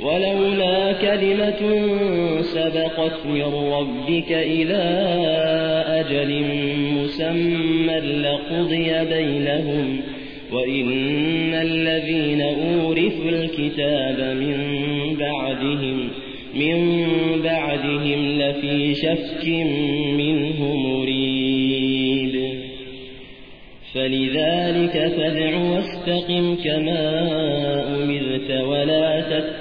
ولولا كلمة سبقت من ربك إلى أجل مسمى لقضي بينهم وإن الذين أورثوا الكتاب من بعدهم من بعدهم لفي شك منه مريب. فلذلك فادع واستقم كما أمرت ولا